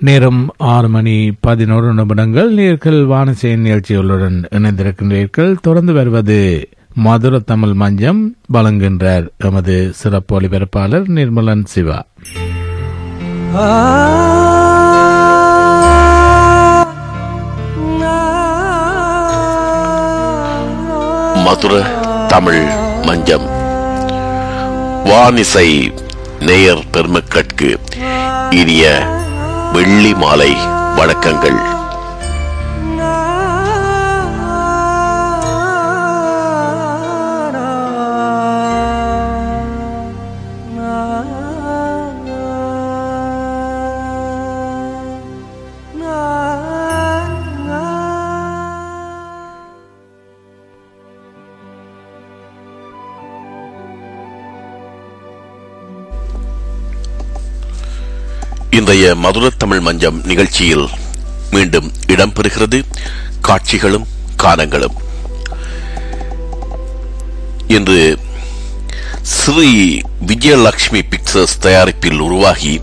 நேரம் ஆறு மணி பதினோரு நிமிடங்கள். நேர்கள் வானசை நிகழ்ச்சிகளுடன் இணைந்திருக்கின்றீர்கள் தொடர்ந்து வருவது மதுர தமிழ் மஞ்சம் வழங்குகின்றார் எமது சிறப்பு ஒளிபரப்பாளர் நிர்மலன் சிவா. மதுர தமிழ் மஞ்சம். வானிசை நேயர் பெருமக்கட்கு இனிய வெள்ளி மாலை வணக்கங்கள். இன்றைய மதுர தமிழ் மஞ்சம் நிகழ்ச்சியில் மீண்டும் இடம்பெறுகிறது காட்சிகளும் கானங்களும். இன்று ஸ்ரீ விஜயலட்சுமி பிக்சர்ஸ் தயாரிப்பில் உருவாகி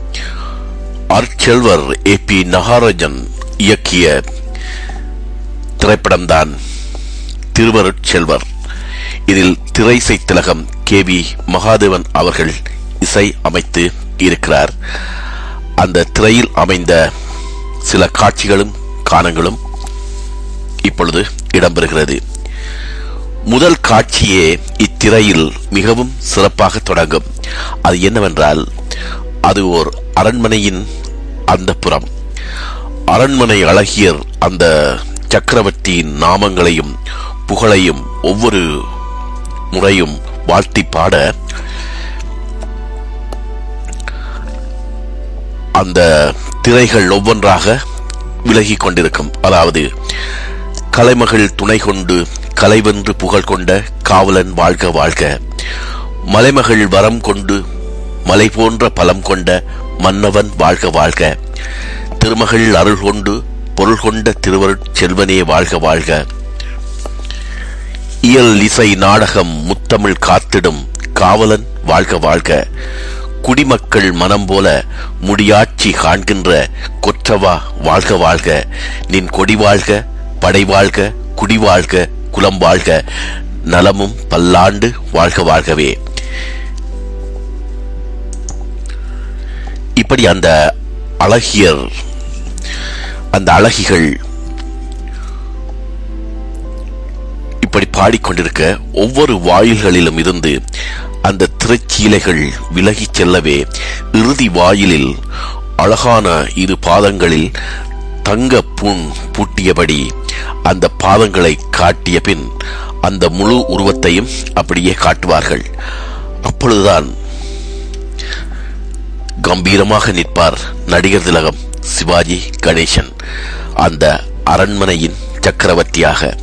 அர்ச்செல்வர் ஏ பி நகாராஜன் இயக்கிய திரைப்படம்தான் திருவருட்செல்வர். இதில் திரைசை திலகம் கே வி மகாதேவன் அவர்கள் இசை அமைத்து இருக்கிறார். அந்த திரையில் அமைந்த சில காட்சிகளும் காணங்களும் இப்பொழுது இடம்பெறுகிறது. முதல் காட்சியே இத்திரையில் மிகவும் சிறப்பாக தொடங்கும். அது என்னவென்றால் அது ஓர் அரண்மனையின் அந்த புறம். அரண்மனை அழகியர் அந்த சக்கரவர்த்தியின் நாமங்களையும் புகழையும் ஒவ்வொரு முறையும் வாழ்த்தி பாட அந்த திரைகள் ஒவ்வொன்றாக விலகிக் கொண்டிருக்கும். அதாவது கலைமகள் துணை கொண்டு கலைவென்று புகழ் கொண்ட காவலன் வாழ்க வாழ்க. மலைமகள் வரம் கொண்டு மலை போன்ற பலம் கொண்ட மன்னவன் வாழ்க வாழ்க. திருமகள் அருள் கொண்டு பொருள் கொண்ட திருவருட் செல்வனே வாழ்க வாழ்க. இயல் இசை நாடகம் முத்தமிழ் காத்திடும் காவலன் வாழ்க வாழ்க. குடிமக்கள் மனம் போல முடியாட்சி காண்கின்ற கொற்றவா வாழ்க வாழ்க. நின் கொடி வாழ்க படை வாழ்க குடி வாழ்க குலம் வாழ்க. நலமும் பல்லாண்டு வாழ்க வாழ்கவே. இப்படி அந்த அழகியர் அந்த அழகிகள் இப்படி பாடிக்கொண்டிருக்க ஒவ்வொரு வாயில்களிலும் இருந்து அந்த திரைச்சீலைகள் விலகிச் செல்லவே இறுதி வாயிலில் அழகான இரு பாதங்களில் தங்க புண் பூட்டியபடி அந்த பாதங்களை காட்டிய பின் அந்த முழு உருவத்தையும் அப்படியே காட்டுவார்கள். அப்பொழுதுதான் கம்பீரமாக நிற்பார் நடிகர் திலகம் சிவாஜி கணேசன் அந்த அரண்மனையின் சக்கரவர்த்தியாக.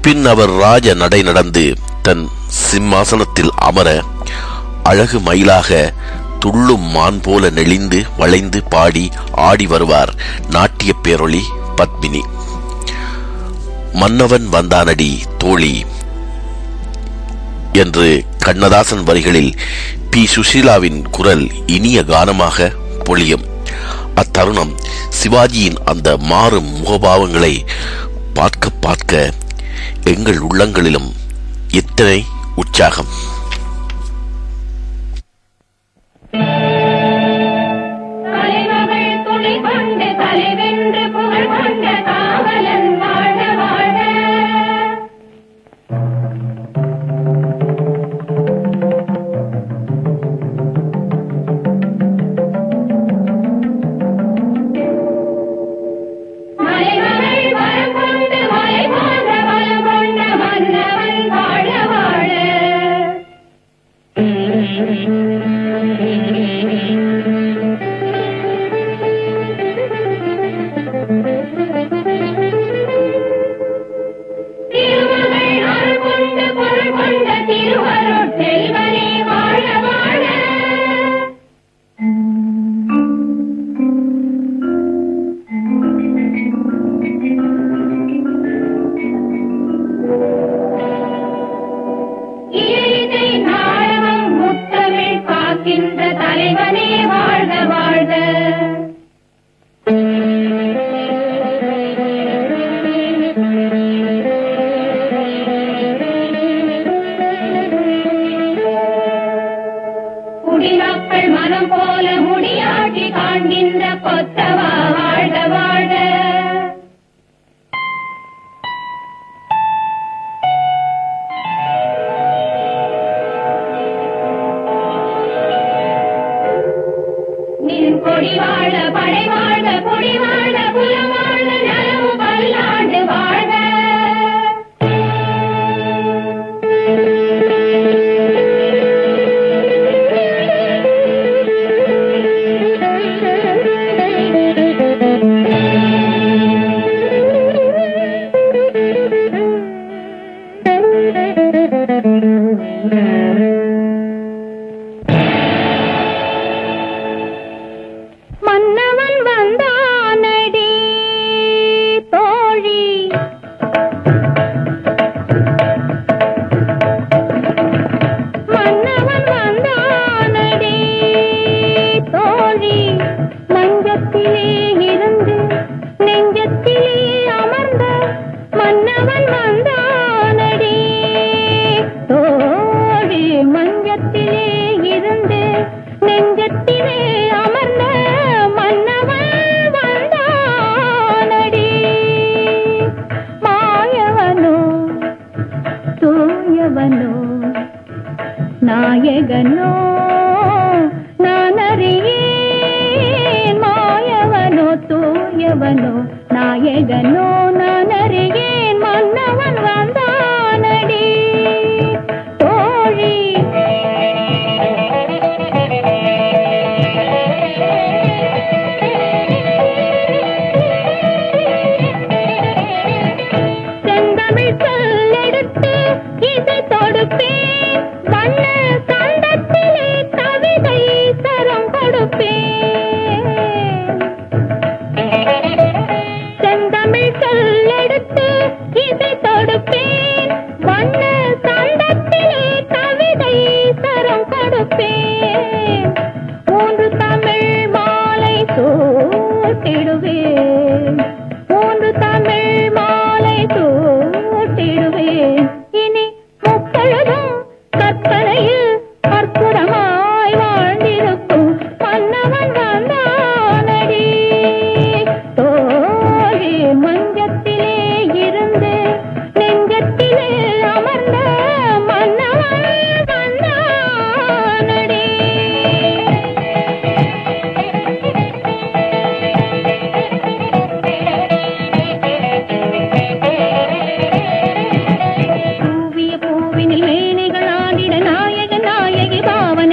பின் அவர் ராஜ நடை நடந்து தன் சிம்மாசனத்தில் அமர அழகு மயிலாக துள்ளும் மான் போல நெளிந்து வளைந்து பாடி ஆடி வருவார் நாட்டிய பேரொளி பத்மினி. மன்னவன் வந்தானடி தோழி என்று கண்ணதாசன் வரிகளில் பி. சுஷீலாவின் குரல் இனிய கானமாக பொழியும். அத்தருணம் சிவாஜியின் அந்த மாறும் முகபாவங்களை பார்க்க பார்க்க எங்கள் உள்ளங்களிலும் எத்தனை உற்சாகம்.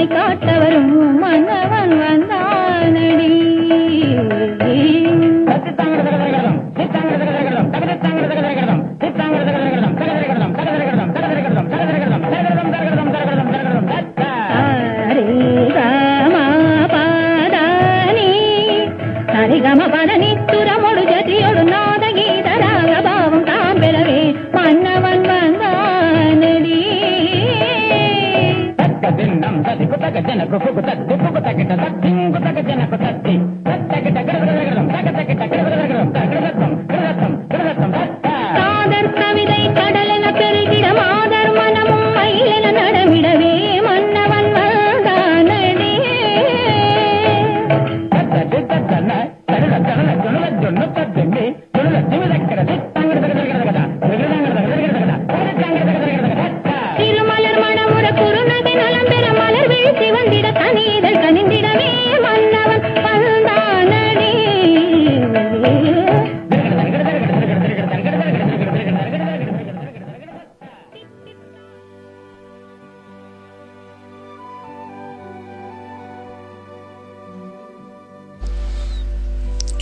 காட்ட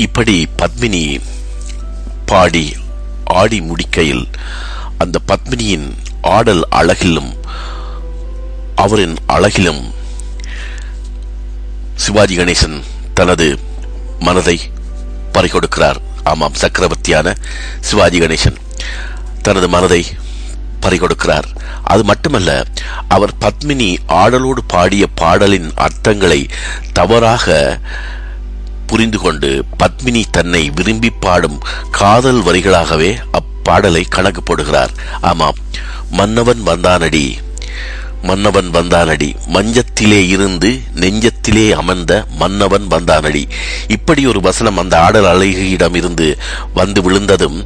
இப்படி பத்மினி பாடி ஆடி முடிக்கையில் அந்த பத்மினியின் ஆடல் அழகிலும் அவரின் அழகிலும் சிவாஜி கணேசன் தனது மனதை பறிகொடுக்கிறார். ஆமாம் சக்கரவர்த்தியான சிவாஜி கணேசன் தனது மனதை பறிகொடுக்கிறார். அது மட்டுமல்ல அவர் பத்மினி ஆடலோடு பாடிய பாடலின் அர்த்தங்களை தவறாக புரிந்து கொண்டு பத்மினி தன்னை விரும்பி பாடும் காதல் வரிகளாகவே அப்பாடலை கணக்கு போடுகிறார். ஆமாம் மன்னவன் வந்தானடி. மன்னவன் வந்தானடி. மஞ்சத்திலே இருந்து நெஞ்சத்திலே அமர்ந்த மன்னவன் வந்தானடி. இப்படி ஒரு வசனம் அந்த ஆடல் அழகியிடம் இருந்து வந்து விழுந்ததும்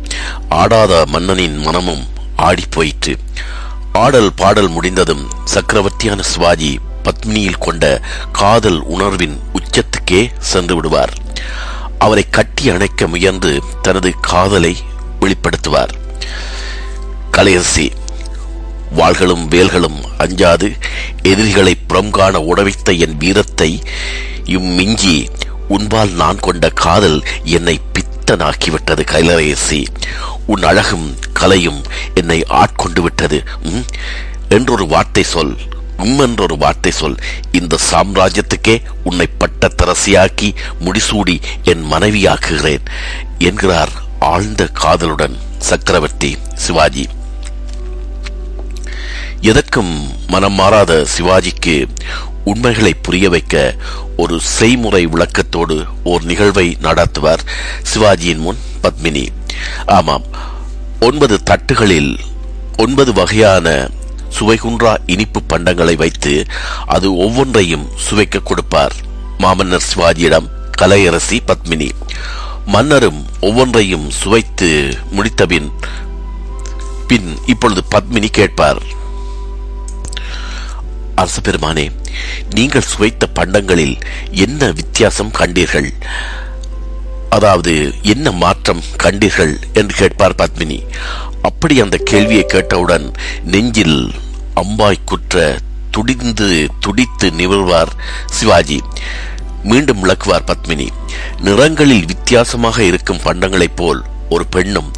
ஆடாத மன்னனின் மனமும் ஆடி போயிற்று. ஆடல் பாடல் முடிந்ததும் சக்கரவர்த்தியான சுவாஜி பத்மினியில் கொண்ட காதல் உணர்வின் உச்சத்துக்கே சென்று விடுவார். அவரை கட்டி அணைக்க முயன்று தனது காதலை வெளிப்படுத்துவார். கலையரசி வாள்களும் வேல்களும் அஞ்சாது எதிரிகளை புறம் காண உடவித்த என் வீரத்தை இம்மிஞ்சி உன்பால் நான் கொண்ட காதல் என்னை பித்தனாக்கிவிட்டது கைலரேசி உன் அழகும் கலையும் என்னை ஆட்கொண்டு விட்டது என்றொரு வார்த்தை சொல். உம் வார்த்தை சொல். இந்த சாம்ராஜ்யத்துக்கே உன்னை பட்டத்தரசியாக்கி முடிசூடி என் மனைவியாக்குகிறேன் என்கிறார் ஆழ்ந்த காதலுடன் சக்கரவர்த்தி சிவாஜி. எதற்கும் மனம் மாறாத சிவாஜிக்கு உண்மைகளை புரிய வைக்க ஒரு செய்முறை விளக்கத்தோடு ஓர் நிகழ்வை நடாத்துவார் சிவாஜியின் முன் பத்மினி. ஆமாம் ஒன்பது தட்டுகளில் ஒன்பது வகையான சுவைகுன்றா இனிப்பு பண்டங்களை வைத்து அது ஒவ்வொன்றையும் சுவைக்க கொடுப்பார். மாமன்னர் சிவாஜியிடம் கலையரசி பத்மினி. மன்னரும் ஒவ்வொன்றையும் சுவைத்து முடித்தபின் பின் இப்பொழுது பத்மினி கேட்பார். அரச பெருமானே நீங்கள் சுவைத்த பண்டங்களில் என்ன வித்தியாசம் கண்டீர்கள்? அதாவது என்ன மாற்றம் கண்டீர்கள்? என்று கேட்பார் பத்மினி. அப்படி அந்த கேள்வியை கேட்டவுடன் நெஞ்சில் அம்பாய் குற்ற துடிந்து துடித்து நிமிழ்வார் சிவாஜி. மீண்டும் விளக்குவார் பத்மினி. நிறங்களில் வித்தியாசமாக இருக்கும் பண்டங்களைப் போல் ஒரு பெண்ணும்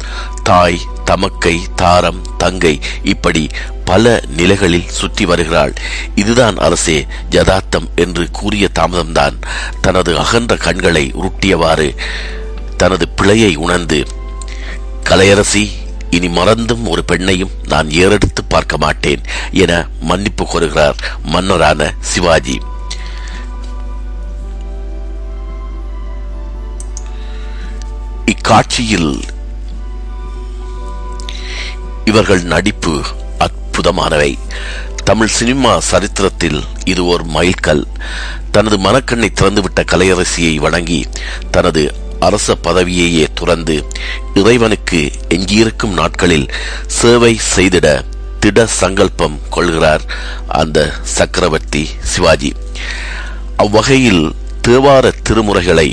தாய் தமக்கை தாரம் தங்கை இப்படி பல நிலைகளில் சுற்றி வருகிறாள். இதுதான் அரசே ஜதார்த்தம் என்று கூறிய தாமதம்தான். தனது அகன்ற கண்களை உருட்டியவாறு தனது பிழையை உணர்ந்து கலையரசி இனி மறந்தும் ஒரு பெண்ணையும் நான் ஏறெடுத்து பார்க்க மாட்டேன் என மன்னிப்பு கோருகிறார் மன்னரான சிவாஜி. இக்காட்சியில் இவர்கள் நடிப்பு அற்புதமானவை. தமிழ் சினிமா சரித்திரத்தில் இது ஒரு மைல்கல். தனது மனக்கண்ணை திறந்துவிட்ட கலையரசியை வணங்கி தனது அரச பதவியையே துறந்து இறைவனுக்கு எஞ்சியிருக்கும் நாட்களில் சேவை செய்திட திட சங்கல்பம் கொள்கிறார் அந்த சக்கரவர்த்தி சிவாஜி. அவ்வகையில் தேவார திருமுறைகளை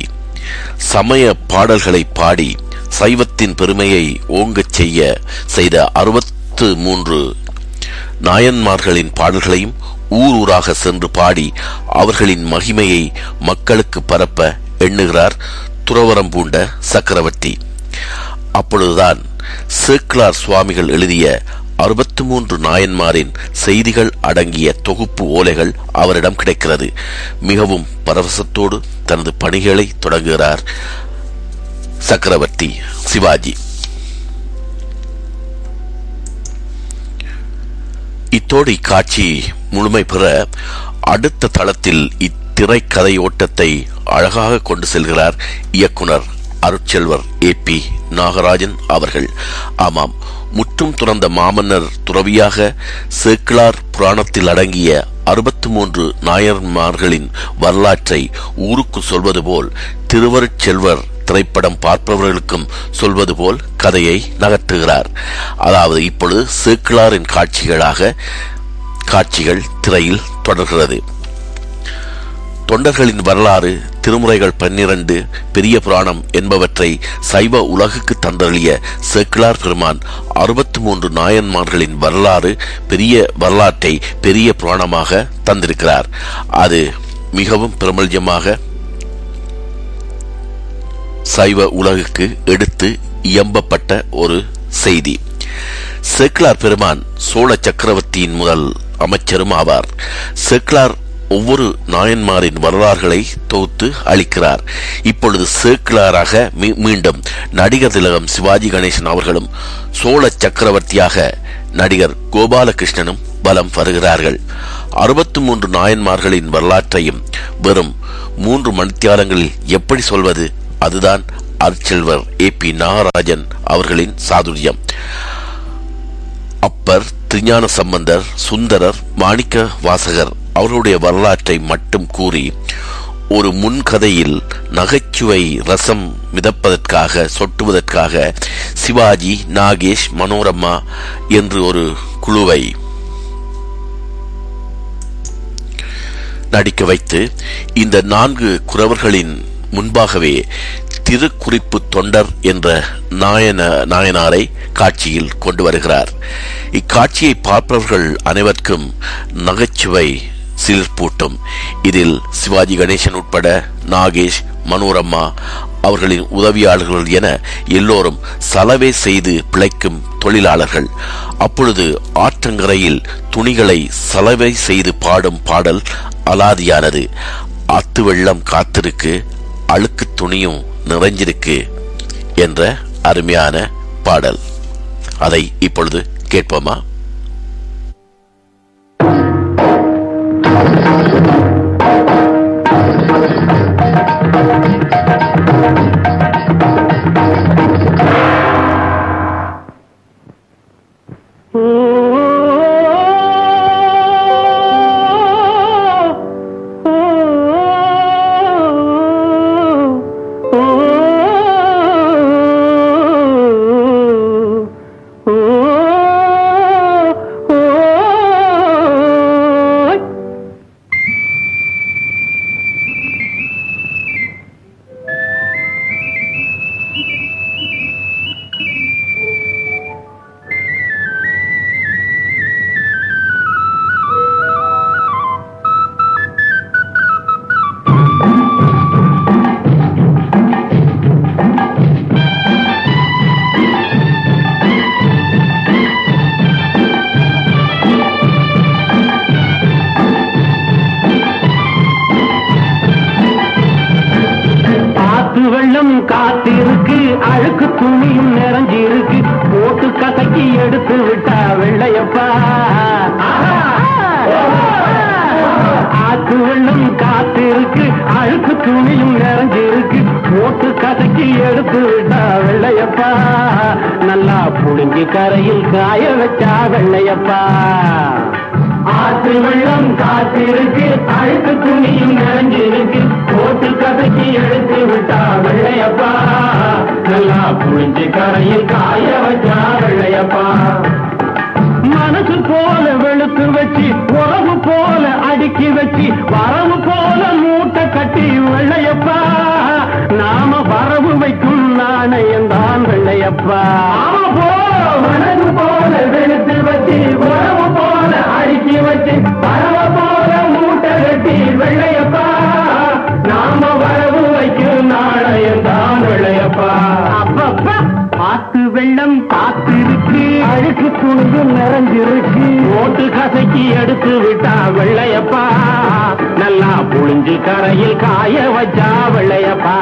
சமய பாடல்களை பாடி சைவத்தின் பெருமையை ஓங்கச் செய்ய செய்த அறுபத்து மூன்று நாயன்மார்களின் பாடல்களையும் ஊர் ஊராக சென்று பாடி அவர்களின் மகிமையை மக்களுக்கு பரப்ப எண்ணுகிறார் துறவரம் பூண்ட சக்கரவர்த்தி. அப்பொழுதுதான் சேக்கிலார் சுவாமிகள் எழுதிய அறுபத்து மூன்று நாயன்மாரின் செய்திகள் அடங்கிய தொகுப்பு ஓலைகள் அவரிடம் கிடைக்கிறது. மிகவும் பரவசத்தோடு தனது பணிகளை தொடங்குகிறார் சக்கரவர்த்தி சிவாஜி. இத்தோடு இக்காட்சி முழுமை பெற அடுத்த தளத்தில் திரைக்கதை ஓட்டத்தை அழகாக கொண்டு செல்கிறார் இயக்குனர் அருட்செல்வர் ஏ பி நாகராஜன் அவர்கள். ஆமாம் முற்றும் துறந்த மாமன்னர் துறவியாக சேக்கிலார் புராணத்தில் அடங்கிய அறுபத்து மூன்று நாயன்மார்களின் வரலாற்றை ஊருக்கு சொல்வது போல் திருவருட்செல்வர் திரைப்படம் பார்ப்பவர்களுக்கும் சொல்வது போல் கதையை நகர்த்துகிறார். அதாவது இப்பொழுது சேக்கிலாரின் காட்சிகளாக காட்சிகள் திரையில் தொடர்கிறது. தொண்டர்களின் வரலாறு திருமுறைகள் பன்னிரண்டு பெரிய புராணம் என்பவற்றை சைவ உலகுக்கு தந்தளிய சேக்கிலார் பெருமான் அறுபத்தி மூன்று நாயன்மார்களின் வரலாறு பெரிய வரலாற்றை பெரிய புராணமாக தந்திருக்கிறார். அது மிகவும் பிரபல்யமாக சைவ உலகுக்கு எடுத்து இயம்பப்பட்ட ஒரு செய்தி. சேக்கிலார் பெருமான் சோழ சக்கரவர்த்தியின் முதல் அமைச்சரும் ஆவார். செக்லார் ஒவ்வொரு நாயன்மாரின் வரலாறுகளை தொகுத்து அளிக்கிறார். இப்பொழுது சேக்கிலாராக மீ- மீண்டும் நடிகர் திலகம் சிவாஜி கணேசன் அவர்களும் சோழ சக்கரவர்த்தியாக நடிகர் கோபாலகிருஷ்ணனும் பலம் வருகிறார்கள். அறுபத்து மூன்று நாயன்மார்களின் வரலாற்றையும் வெறும் மூன்று மணித்தியாலங்களில் எப்படி சொல்வது? அதுதான் அருட்செல்வர் ஏ பி நாகராஜன் அவர்களின் சாதுரியம். அப்பர் திருஞான சம்பந்தர் சுந்தரர் மாணிக்க வாசகர் அவருடைய வரலாற்றை மட்டும் கூறி ஒரு முன்கதையில் நகைச்சுவை ரசம் மிதப்பதற்காக சொட்டுவதற்காக சிவாஜி நாகேஷ் மனோரமா என்று ஒரு குழுவை நடிக்க வைத்து இந்த நான்கு குறவர்களின் முன்பாகவே திருக்குறிப்பு தொண்டர் என்ற நாயன நாயனாரை காட்சியில் கொண்டு வருகிறார். இக்காட்சியை பார்ப்பவர்கள் அனைவருக்கும் நகைச்சுவை சிலிர்ப்பூட்டும் இதில் சிவாஜி கணேசன் உட்பட நாகேஷ் மனோரம்மா அவர்களின் உதவியாளர்கள் என எல்லோரும் சலவை செய்து பிழைக்கும் தொழிலாளர்கள். அப்பொழுது ஆற்றங்கரையில் துணிகளை சலவை செய்து பாடும் பாடல் அலாதியானது. அத்து வெள்ளம் காத்திருக்கு அழுக்கு துணியும் நிறைஞ்சிருக்கு என்ற அருமையான பாடல். அதை இப்பொழுது கேட்போமா? நல்லா புழுங்கி கரையில் காய வச்சா வெள்ளையப்பா. ஆத்து வெள்ளம் காத்திருக்கு அழுக்கு துணியும் நிறைஞ்சிருக்கு போட்டு கதைக்கு எடுத்து விட்டா வெள்ளையப்பா. நல்லா புழிஞ்சு கரையில் காய வச்சா வெள்ளையப்பா. மனசு போல வெளுத்து வச்சு உறவு போல அடுக்கி வச்சு வரவு போல மூட்டை கட்டி வெள்ளையப்பா. நாம வரவு வைக்கும் நாணயம் தான் வெள்ளையப்பா. மனசு போல வெளுத்து வச்சு உறவு போல அடுக்கி வச்சு வரவு போல மூட்டை கட்டி வெள்ளையப்பா. நாம வரவு வைக்கும் நாணயம் தான் வெள்ளையப்பா. அப்பப்பா ஆத்து வெள்ளம் காத்திருக்கு. அழுக்கு துணியும் நிறைஞ்சிருக்கு. ஓட்டு கசக்கி எடுத்து விட்டா வெள்ளையப்பா. நல்லா புழிஞ்சு கரையில் காய வச்சா வெள்ளையப்பா.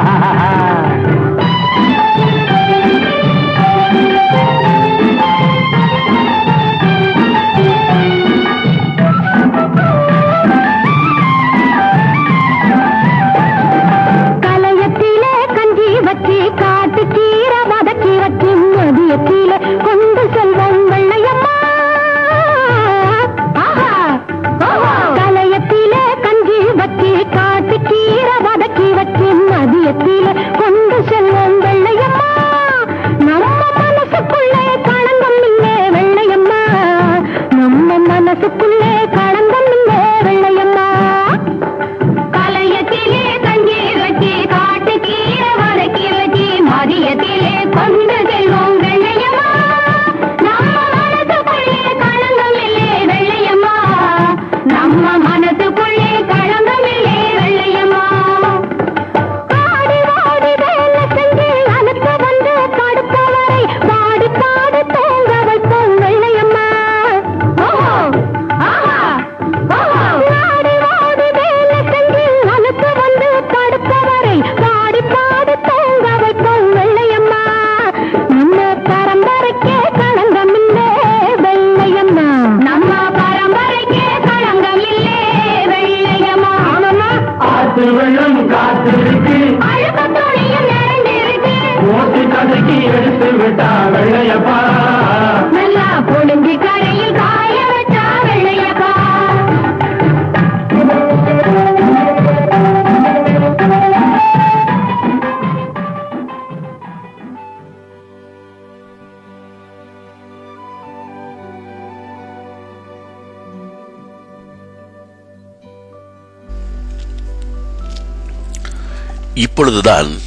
இப்பொழுதுதான்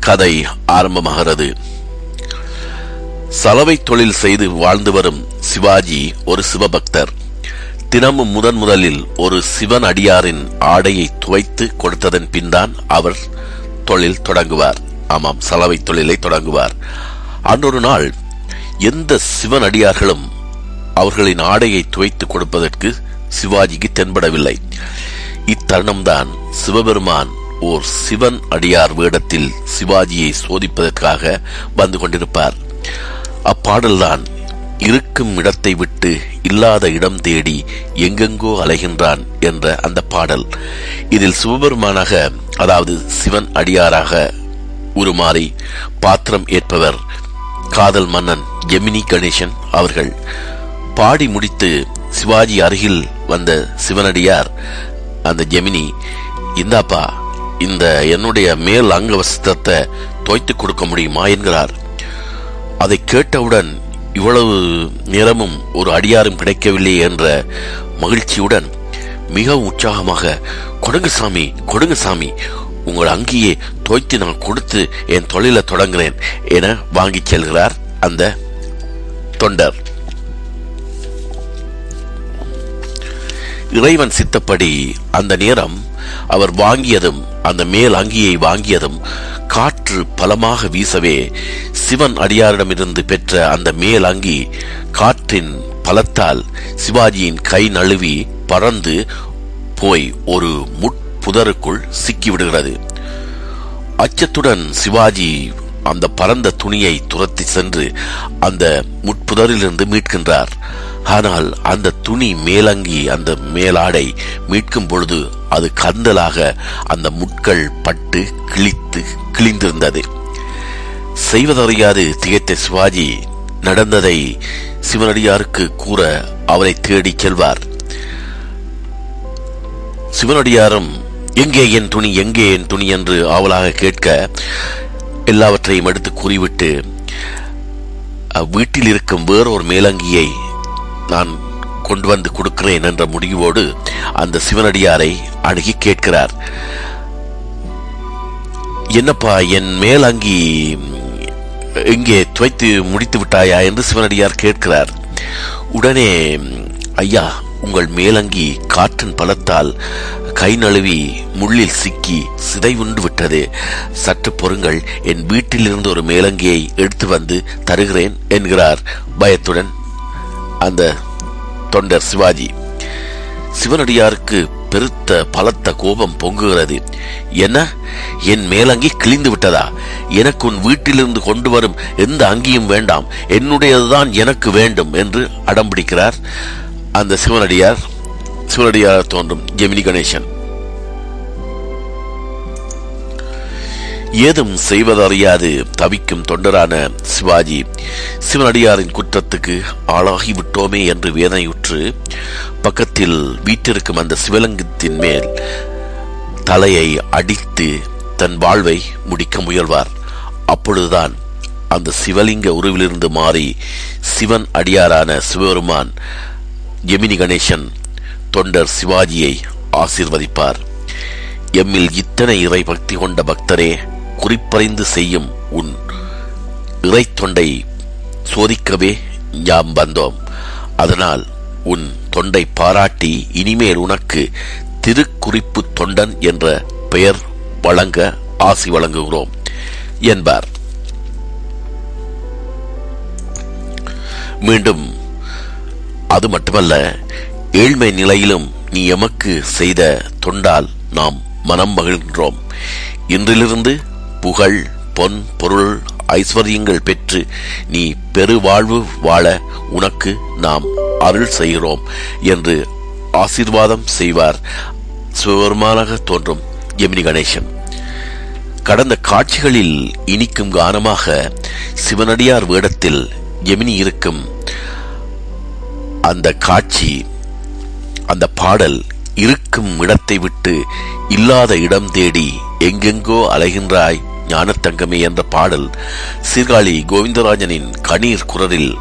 கதை ஆரம்பமாகிறது. சலவை தொழில் செய்து வாழ்ந்து வரும் சிவாஜி ஒரு சிவபக்தர். தினமும் முதன் முதலில் ஒரு சிவன் அடியாரின் ஆடையை துவைத்து கொடுத்ததன் பின்தான் அவர் தொழில் தொடங்குவார். ஆமாம் சலவை தொழிலை தொடங்குவார். அன்றொரு நாள் எந்த சிவன் அடியார்களும் அவர்களின் ஆடையை துவைத்து கொடுப்பதற்கு சிவாஜிக்கு தென்படவில்லை. இத்தருணம்தான் சிவபெருமான் ஓர் சிவன் அடியார் வேடத்தில் சிவாஜியை சோதிப்பதற்காக வந்து கொண்டிருப்பார். அப்பாடல்தான் இருக்கும் இடத்தை விட்டு இல்லாத இடம் தேடி எங்கெங்கோ அலைகின்றான் என்ற அந்த பாடல். இதில் சிவபெருமானாக அதாவது சிவன் அடியாராக உருமாறி பாத்திரம் ஏற்பவர் காதல் மன்னன் ஜெமினி கணேசன் அவர்கள். பாடி முடித்து சிவாஜி அருகில் வந்த சிவனடியார் அந்த ஜெமினி இந்தாப்பா இந்த என்னுடைய மேல் அங்க வஸ்திரத்தை தோய்த்து கொடுக்க முடியுமா என்கிறார். அதை கேட்டவுடன் இவ்வளவு நேரமும் ஒரு அடியாரும் கிடைக்கவில்லை என்ற மகிழ்ச்சியுடன் மிகவும் உற்சாகமாக கொடுங்க சாமி கொடுங்க சாமி உங்கள் அங்கேயே தோய்த்து நான் கொடுத்து என் தொழிலை தொடங்குறேன் என வாங்கிச் செல்கிறார் அந்த தொண்டர். இறைவன் சித்தப்படி அந்த நேரம் அவர் வாங்கியதும் அந்த மேல் அங்கியை வாங்கியதும் காற்று பலமாக வீசவே சிவன் அடியாரிடமிருந்து பெற்ற அந்த மேல் அங்கி காற்றின் பலத்தால் சிவாஜியின் கை நழுவி பறந்து போய் ஒரு முட்புதருக்குள் சிக்கிவிடுகிறது. அச்சத்துடன் சிவாஜி அந்த பரந்த துணியை துரத்தி சென்று அந்த முட்புதரிலிருந்து மீட்கின்றார். ஆனால் அந்த துணி மேலங்கி அந்த மேலாடை மீட்கும் பொழுது அது கந்தலாக அந்த முட்கள் பட்டு கிழித்து கிழிந்திருந்தது. செய்வதறியாது திகைத்த சிவாஜி நடந்ததை சிவனடியாருக்கு கூற அவரை தேடி செல்வார். சிவனடியாரும் எங்கே என் துணி எங்கே என் துணி? என்று ஆவலாக கேட்க எல்லாவற்றையும் எடுத்து கூறிவிட்டு வீட்டில் இருக்கும் வேறொரு மேலங்கியை நான் கொண்டு வந்து கொடுக்கிறேன் என்ற முடிவோடு அந்த சிவனடியாரை அணுகி கேட்கிறார். என்னப்பா என் மேலங்கி எங்கே துவைத்து முடித்து விட்டாயா? என்று சிவனடியார் கேட்கிறார். உடனே ஐயா உங்கள் மேலங்கி காற்றின் பலத்தால் கை நழுவி முள்ளில் சிக்கி சிதைவுண்டு விட்டது. சற்று பொறுங்கள் என் வீட்டிலிருந்து ஒரு மேலங்கியை எடுத்து வந்து தருகிறேன் என்கிறார். பயத்துடன் அந்த தொண்டர் சிவாஜி. சிவனடியாருக்கு பெருத்த பலத்த கோபம் பொங்குகிறது. என்ன? என் மேலங்கி கிழிந்து விட்டதா? எனக்கு உன் வீட்டிலிருந்து கொண்டு வரும் எந்த அங்கியும் வேண்டாம். என்னுடையதுதான் எனக்கு வேண்டும் என்று அடம்பிடிக்கிறார் அந்த சிவனடியார் சிவனடியார் தோன்றும் ஜெமினி கணேசன். ஏதும் செய்வதறியாது தவிக்கும் தொண்டரான சிவாஜி சிவனடியாரின் குற்றத்துக்கு ஆளாகிவிட்டோமே என்று வேதனையுற்று பக்கத்தில் வீட்டிருக்கும் அந்த சிவலிங்கத்தின் மேல் தலையை அடித்து தன் வாழ்வை முடிக்க முயல்வார். அப்பொழுதுதான் அந்த சிவலிங்க உருவிலிருந்து மாறி சிவன் அடியாரான சிவபெருமான் ஜெமினி கணேசன் தொண்டர் சிவாஜியை ஆசிர்வதிப்பார். எம்மில் இத்தனை இறை பக்தி கொண்ட பக்தரே குறிப்பறிந்து செய்யும் உன் இறை தொண்டை சோதிக்கவே யாம் வந்தோம். அதனால் உன் தொண்டை பாராட்டி இனிமேல் உனக்கு திருக்குறிப்பு தொண்டன் என்ற பெயர் வழங்க ஆசி வழங்குகிறோம் என்பார். மீண்டும் அது மட்டுமல்ல ஏழ்மை நிலையிலும் நீ எமக்கு செய்த தொண்டால் நாம் மனம் மகிழ்கின்றோம். இன்றிலிருந்து புகழ் பொன் பொருள் ஐஸ்வர்யங்கள் பெற்று நீ பெருவாழ்வு வாழ உனக்கு நாம் அருள் செய்கிறோம் என்று ஆசீர்வாதம் செய்வார் சிவபெருமானாக தோன்றும் ஜெமினி கணேசன். கடந்த காட்சிகளில் இனிக்கும் கானமாக சிவனடியார் வேடத்தில் ஜெமினி இருக்கும் அந்த காட்சி அந்த பாடல் இருக்கும் இடத்தை விட்டு இல்லாத இடம் தேடி எங்கெங்கோ அலைகின்றாய் ஞானத்தங்கமே என்ற பாடல் சீர்காழி கோவிந்தராஜனின் கணீர் குரலில்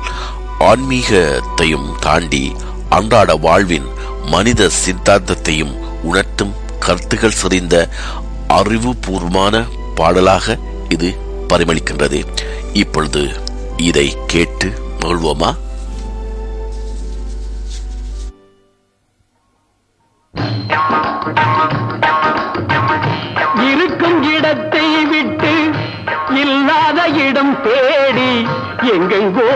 ஆன்மீகத்தையும் தாண்டி அன்றாட வாழ்வின் மனித சித்தாந்தத்தையும் உணர்த்தும் கருத்துகள் செறிந்த அறிவுபூர்வமான பாடலாக இது பரிமளிக்கின்றது. இப்பொழுது இதை கேட்டு மகிழ்வோமா? எங்கெங்கோ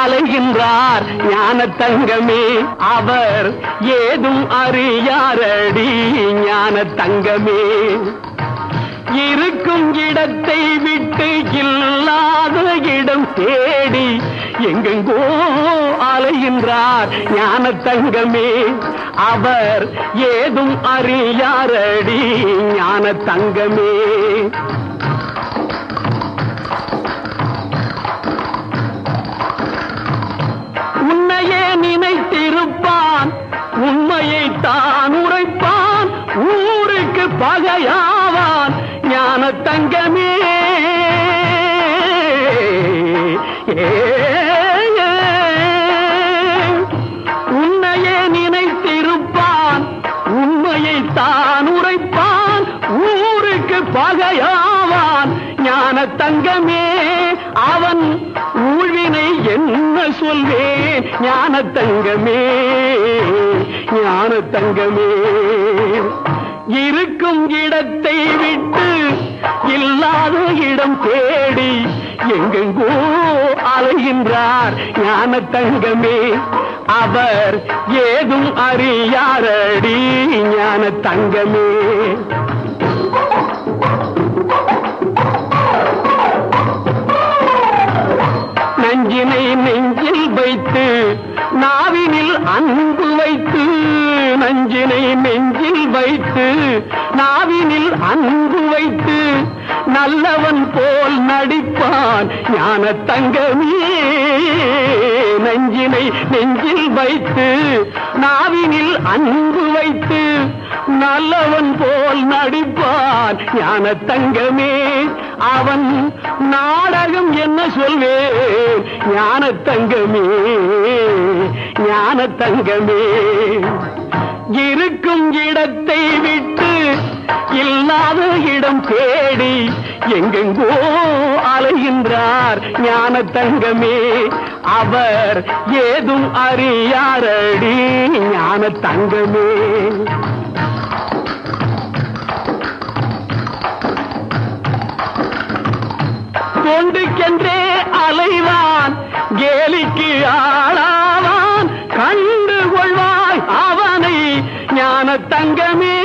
அலைகின்றார் ஞான தங்கமே. அவர் ஏதும் அறியாரடி ஞான தங்கமே. இருக்கும் இடத்தை விட்டு இல்லாத இடம் தேடி எங்கெங்கோ அலைகின்றார் ஞான தங்கமே. அவர் ஏதும் அறியாரடி ஞான தங்கமே. உன்னையே நினைத்திருப்பான் உண்மையை தான் உரைப்பான் ஊருக்கு பகையாவான் ஞான தங்கமே ஏ, என்ன சொல்வேன் ஞான தங்கமே ஞான தங்கமே. இருக்கும் இடத்தை விட்டு இல்லாத இடம் தேடி எங்கெங்கோ அலைகின்றார் ஞான தங்கமே. அவர் ஏதும் அறியாரடி ஞான தங்கமே. நாவினை நெஞ்சில் வைத்து நாவினில் அன்பு வைத்து நஞ்சினை நெஞ்சில் வைத்து நாவினில் அன்பு வைத்து நல்லவன் போல் நடிப்பான் ஞான தங்கமே. நஞ்சினை நெஞ்சில் வைத்து நாவினில் அன்பு வைத்து நல்லவன் போல் நடிப்பான் ஞான தங்கமே. அவன் நாடகம் என்ன சொல்வேன்? ஞான தங்கமே ஞான தங்கமே இருக்கும் இடத்தை விட்டு இல்லாத இடம் தேடி எங்கெங்கோ அலைகின்றார் ஞான தங்கமே அவர் ஏதும் அறியாரடி ஞான தங்கமே ஒன்றுக்கென்றே அலைவான் கேலிக்கு ஆளாவான். கண்டு கொள்வாய் அவனை ஞான தங்கமே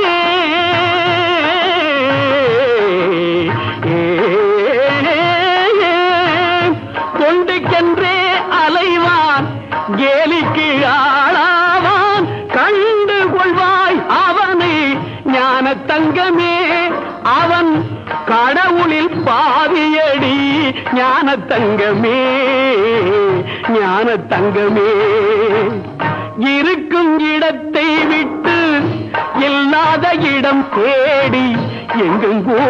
ஞான தங்கமே ஞான தங்கமே இருக்கும் இடத்தை விட்டு இல்லாத இடம் தேடி எங்கெங்கோ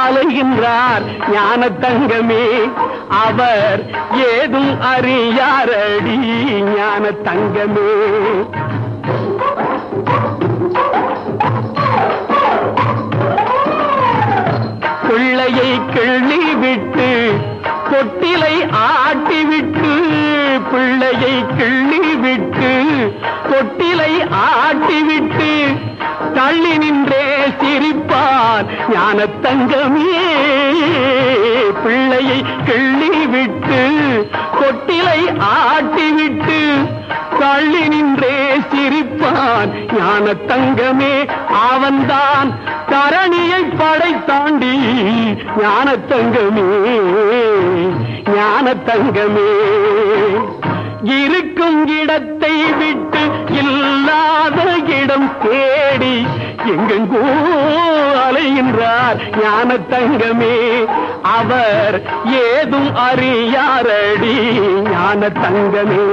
அலைகின்றார் ஞான தங்கமே அவர் ஏதும் அறியாரடி ஞான தங்கமே பிள்ளையை கிள்ளி விட்டு தொட்டிலை ஆட்டி விட்டு பிள்ளையை கிள்ளி விட்டு தொட்டிலை ஆட்டி விட்டு தள்ளி நின்றே சிரிப்பார் ஞான தங்கமே பிள்ளையை கிள்ளி விட்டு தொட்டிலை ஆட்டி விட்டு தள்ளி நின்றே சிரிப்பான் ஞான தங்கமே அவன்தான் தரணியை படைத்தாண்டி ஞான தங்கமே ஞான தங்கமே இருக்கும் இடத்தை விட்டு இல்லாத இடம் தேடி எங்கெங்கோ அலைகின்றார் ஞான தங்கமே அவர் ஏதும் அறியாரடி ஞான தங்கமே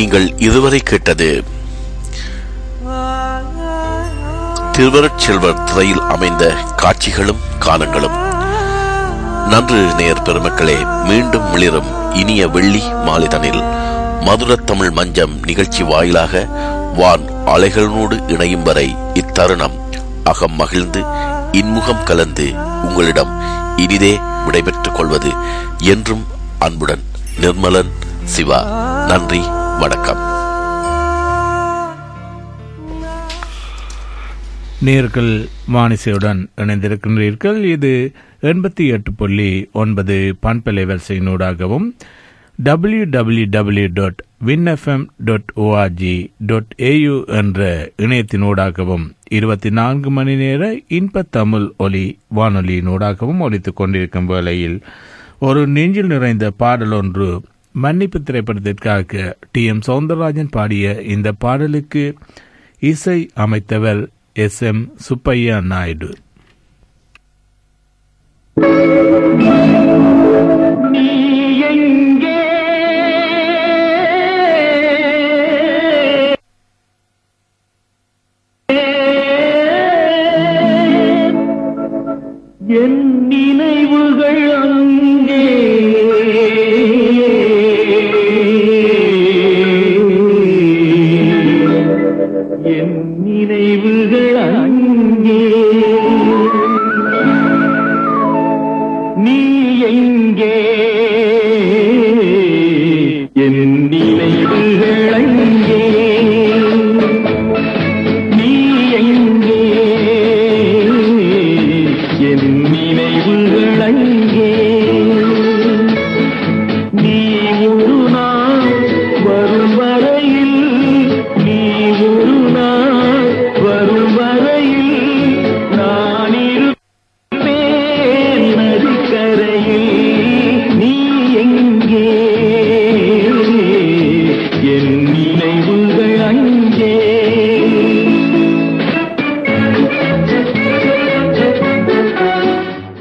நீங்கள் இதுவரை கேட்டது திருவருட்செல்வர் திரையில் அமைந்த காட்சிகளும் காலங்களும் நன்று நேர் பெருமக்களே மீண்டும் மிளிரும் இனிய வெள்ளி மாலிதனில் மதுர தமிழ் மஞ்சம் நிகழ்ச்சி வாயிலாக வான் அலைகளோடு இணையும் வரை இத்தருணம் அகம் மகிழ்ந்து இன்முகம் கலந்து உங்களிடம் இனிதே விடைபெற்றுக் கொள்வது என்றும் அன்புடன் நிர்மலன் சிவா. நன்றி. வணக்கம். நேர்கள் வானிசையுடன் இணைந்திருக்கின்றீர்கள். இது எண்பத்தி எட்டு புள்ளி ஒன்பது பண்பலை வரிசையினூடாகவும் W W W dot win FM dot ORG dot AU என்ற இணையத்தினூடாகவும் இருபத்தி நான்கு மணி நேர இன்ப தமிழ் ஒலி வானொலியினூடாகவும் ஒலித்துக் கொண்டிருக்கும் வேளையில் ஒரு நெஞ்சில் நிறைந்த பாடல் ஒன்று மன்னிப்பு திரைப்படத்திற்காக டி. எம். சவுந்தரராஜன் பாடிய இந்த பாடலுக்கு இசை அமைத்தவர் எஸ். எம். சுப்பையா நாயுடு. என் நினைவுகள் அங்கே